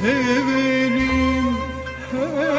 sevelim. her